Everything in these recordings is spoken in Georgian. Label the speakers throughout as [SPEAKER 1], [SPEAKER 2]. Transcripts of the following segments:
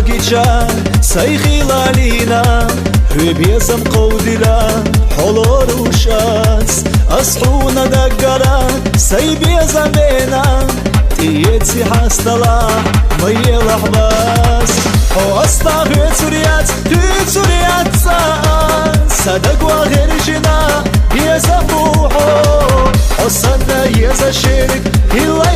[SPEAKER 1] باقيچا سايخي لالينا هوي بيزم قودلا حلوروشاس أصحونا دقرا سي بيزم بينا تيتسي حستلا مي لحباس حو أستا هوي توريات هوي توريات صدق وغير جنا يزم روحو حسنا يزا شرك هلا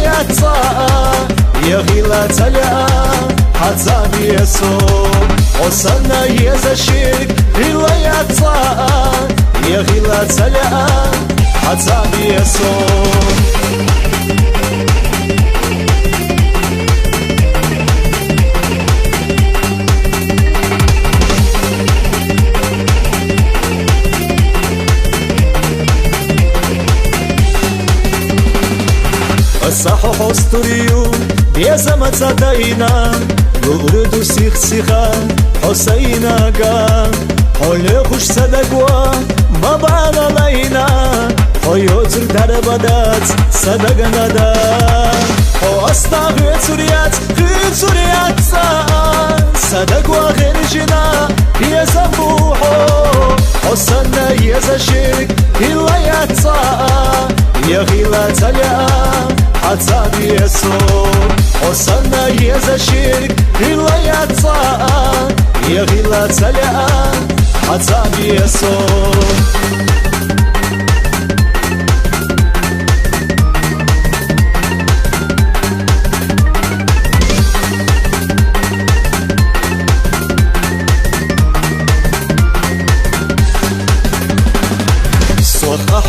[SPEAKER 1] يا غيلا تلعا ოსანა იესაშირიკ ილაიაცა იაღილა ცალია აცაბიესო ოსანა იესაშირიკ ილაიაცა იაღილა ცალია აცაბიესო საჰო ჰოსტურიუ დიასამაცა დაინა გურდუ სიხსიხა ჰოსაინაგა ჰოლე ხუშ სადაგვა მაბალა ლაინა ჰოიოც დარბადაც სადაგნადა ო ასტაღეცურიაც ხიცურიაცა სადაგვა ღერიშინა დიასამუჰო ოსანა იეზაშიკ ილაიაცა იაღილა ცალია აცადიესო ოსანა იეზაშიკ ილაიაცა იაღილა ცალია აცადიესო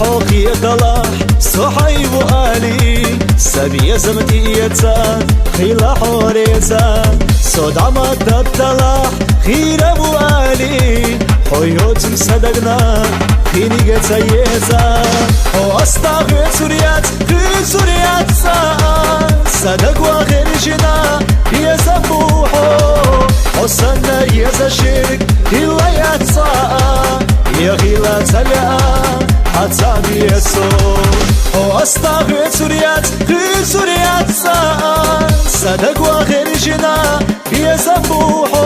[SPEAKER 1] عوقي دلاح صحيب آلي. سبي زمتي يتسا خيلا حوريسا صد عما تبتلاح خير أبو آلي. حيوتم صدقنا خيني قتا يتسا وأستا غير سوريات غير سوريات صدق وغير جنا يزبوحو حسنا يزا شرك إلا აცადიესო ო ასტაღეცურიაც ხიზურიაცა სადაგვა ღერიშინა იესაფუჰო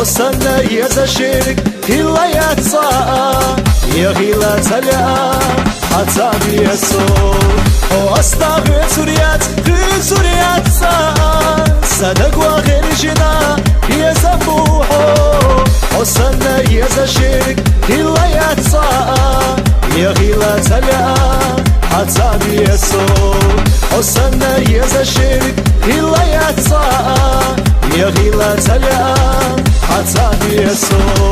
[SPEAKER 1] ოსანა იესაშირკ ჰილაიაცა იაღილა ცალია აცადიესო ო ასტაღეცურიაც ხიზურიაცა სადაგვა ღერიშინა იესაფუჰო ოსანა იესაშირკ ჰილაიაცა يغيلا تلا حتى يسو حسن يزا شرك هلا يغيلا تلا حتى يسو